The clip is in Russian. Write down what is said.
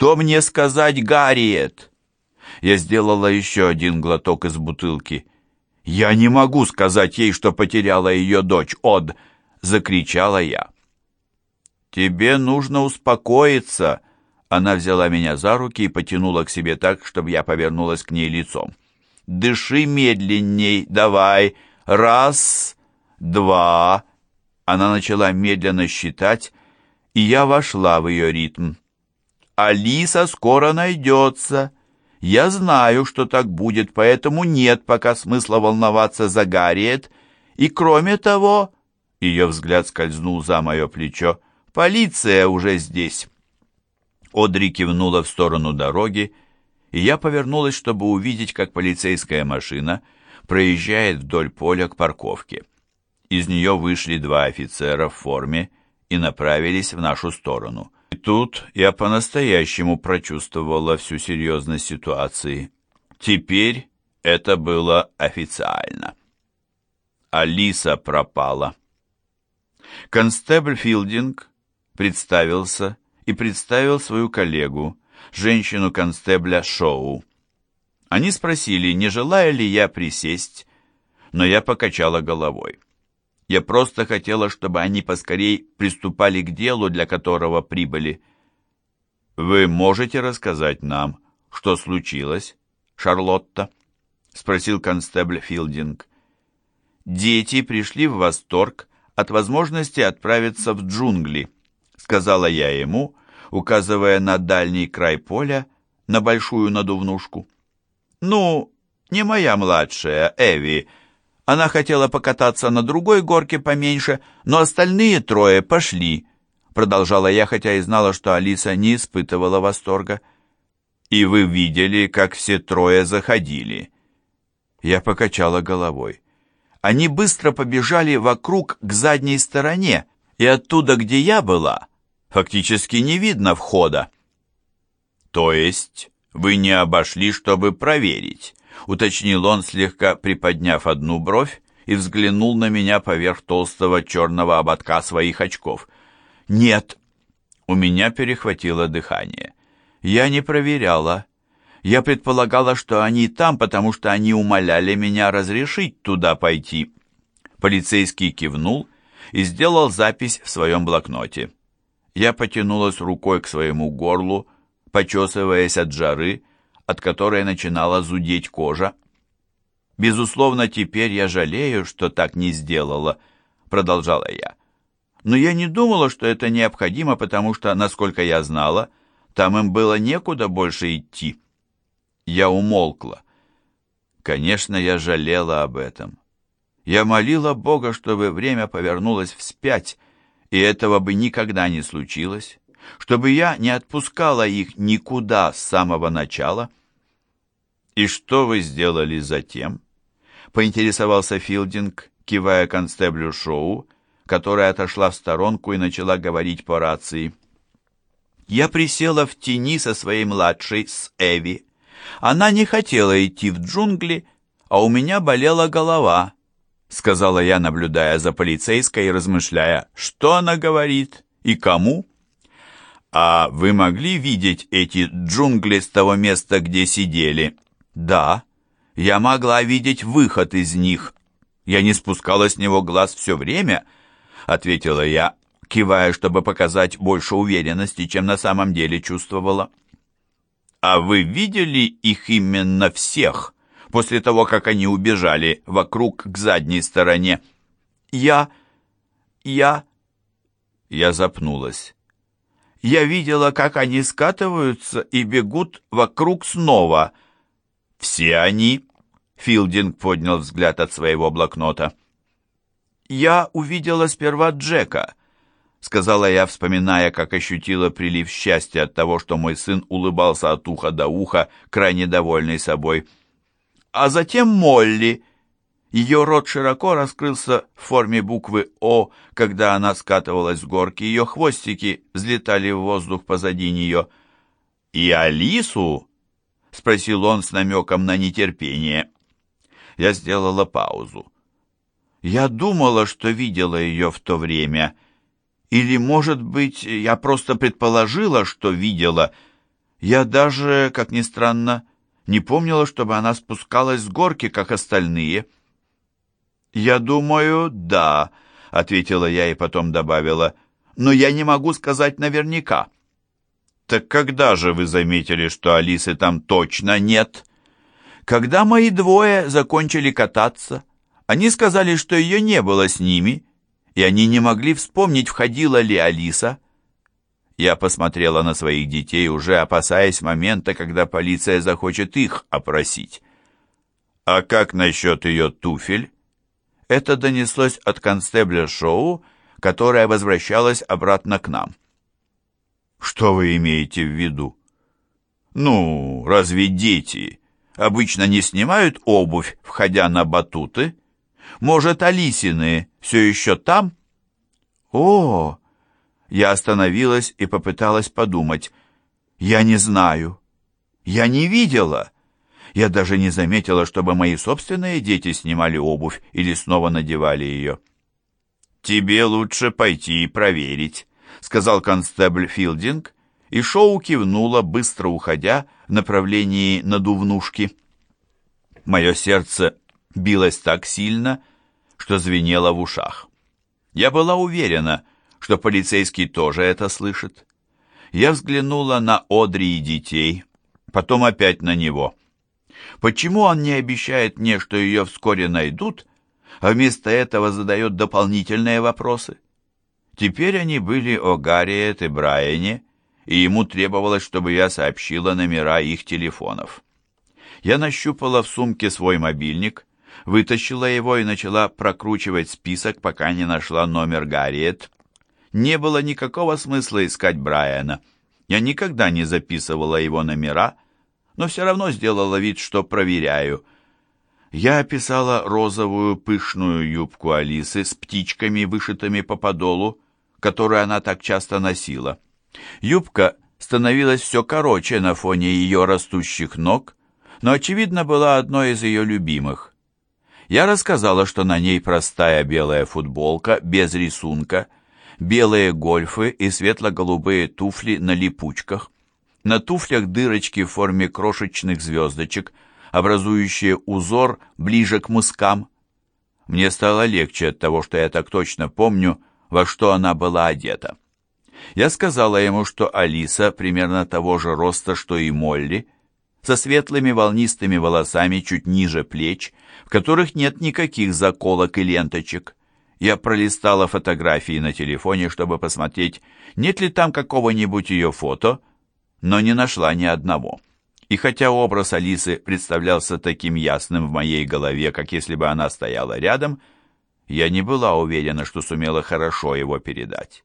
Что мне сказать, Гарриет?» Я сделала еще один глоток из бутылки. «Я не могу сказать ей, что потеряла ее дочь, Од!» — закричала я. «Тебе нужно успокоиться!» Она взяла меня за руки и потянула к себе так, чтобы я повернулась к ней лицом. «Дыши медленней, давай! Раз, два...» Она начала медленно считать, и я вошла в ее ритм. «Алиса скоро найдется. Я знаю, что так будет, поэтому нет пока смысла волноваться за Гарриет. И кроме того...» Ее взгляд скользнул за мое плечо. «Полиция уже здесь». Одри кивнула в сторону дороги, и я повернулась, чтобы увидеть, как полицейская машина проезжает вдоль поля к парковке. Из нее вышли два офицера в форме и направились в нашу сторону. И тут я по-настоящему прочувствовала всю серьезность ситуации. Теперь это было официально. Алиса пропала. Констебль Филдинг представился и представил свою коллегу, женщину-констебля Шоу. Они спросили, не желаю ли я присесть, но я покачала головой. Я просто хотела, чтобы они поскорей приступали к делу, для которого прибыли. «Вы можете рассказать нам, что случилось, Шарлотта?» — спросил констебль Филдинг. «Дети пришли в восторг от возможности отправиться в джунгли», — сказала я ему, указывая на дальний край поля, на большую надувнушку. «Ну, не моя младшая, Эви», она хотела покататься на другой горке поменьше, но остальные трое пошли. Продолжала я, хотя и знала, что Алиса не испытывала восторга. «И вы видели, как все трое заходили?» Я покачала головой. Они быстро побежали вокруг к задней стороне, и оттуда, где я была, фактически не видно входа. «То есть вы не обошли, чтобы проверить?» уточнил он, слегка приподняв одну бровь, и взглянул на меня поверх толстого черного ободка своих очков. «Нет!» У меня перехватило дыхание. Я не проверяла. Я предполагала, что они там, потому что они умоляли меня разрешить туда пойти. Полицейский кивнул и сделал запись в своем блокноте. Я потянулась рукой к своему горлу, почесываясь от жары, от которой начинала зудеть кожа. «Безусловно, теперь я жалею, что так не сделала», — продолжала я. «Но я не думала, что это необходимо, потому что, насколько я знала, там им было некуда больше идти». Я умолкла. Конечно, я жалела об этом. Я молила Бога, чтобы время повернулось вспять, и этого бы никогда не случилось, чтобы я не отпускала их никуда с самого начала — «И что вы сделали затем?» — поинтересовался Филдинг, кивая констеблю Шоу, которая отошла в сторонку и начала говорить по рации. «Я присела в тени со своей младшей, с Эви. Она не хотела идти в джунгли, а у меня болела голова», — сказала я, наблюдая за полицейской и размышляя, что она говорит и кому. «А вы могли видеть эти джунгли с того места, где сидели?» Да, я могла видеть выход из них. Я не спускала с него глаз все время, ответила я, кивая, чтобы показать больше уверенности, чем на самом деле чувствовала. А вы видели их именно всех после того, как они убежали вокруг к задней стороне? Я... я... Я запнулась. Я видела, как они скатываются и бегут вокруг снова — «Все они?» — Филдинг поднял взгляд от своего блокнота. «Я увидела сперва Джека», — сказала я, вспоминая, как ощутила прилив счастья от того, что мой сын улыбался от уха до уха, крайне довольный собой. «А затем Молли». Ее рот широко раскрылся в форме буквы «О», когда она скатывалась с горки, ее хвостики взлетали в воздух позади нее. «И Алису?» — спросил он с намеком на нетерпение. Я сделала паузу. Я думала, что видела ее в то время. Или, может быть, я просто предположила, что видела. Я даже, как ни странно, не помнила, чтобы она спускалась с горки, как остальные. «Я думаю, да», — ответила я и потом добавила, «но я не могу сказать наверняка». «Так когда же вы заметили, что Алисы там точно нет?» «Когда мои двое закончили кататься, они сказали, что ее не было с ними, и они не могли вспомнить, входила ли Алиса». Я посмотрела на своих детей, уже опасаясь момента, когда полиция захочет их опросить. «А как насчет ее туфель?» Это донеслось от констебля Шоу, которая возвращалась обратно к нам. «Что вы имеете в виду?» «Ну, разве дети обычно не снимают обувь, входя на батуты? Может, Алисины все еще там?» «О, я остановилась и попыталась подумать. Я не знаю. Я не видела. Я даже не заметила, чтобы мои собственные дети снимали обувь или снова надевали ее. «Тебе лучше пойти и проверить», — сказал констебль Филдинг, и Шоу кивнула, быстро уходя в направлении надувнушки. Мое сердце билось так сильно, что звенело в ушах. Я была уверена, что полицейский тоже это слышит. Я взглянула на Одри и детей, потом опять на него. Почему он не обещает мне, что ее вскоре найдут, а вместо этого задает дополнительные вопросы? Теперь они были о Гарриет и Брайане, и ему требовалось, чтобы я сообщила номера их телефонов. Я нащупала в сумке свой мобильник, вытащила его и начала прокручивать список, пока не нашла номер Гарриет не было никакого смысла искать Брайана. Я никогда не записывала его номера, но все равно сделала вид, что проверяю. Я описала розовую пышную юбку Алисы с птичками, вышитыми по подолу, которую она так часто носила. Юбка становилась все короче на фоне ее растущих ног, но, очевидно, была одной из ее любимых. Я рассказала, что на ней простая белая футболка без рисунка – белые гольфы и светло-голубые туфли на липучках. На туфлях дырочки в форме крошечных звездочек, образующие узор ближе к мыскам. Мне стало легче от того, что я так точно помню, во что она была одета. Я сказала ему, что Алиса примерно того же роста, что и Молли, со светлыми волнистыми волосами чуть ниже плеч, в которых нет никаких заколок и ленточек. Я пролистала фотографии на телефоне, чтобы посмотреть, нет ли там какого-нибудь ее фото, но не нашла ни одного. И хотя образ Алисы представлялся таким ясным в моей голове, как если бы она стояла рядом, я не была уверена, что сумела хорошо его передать.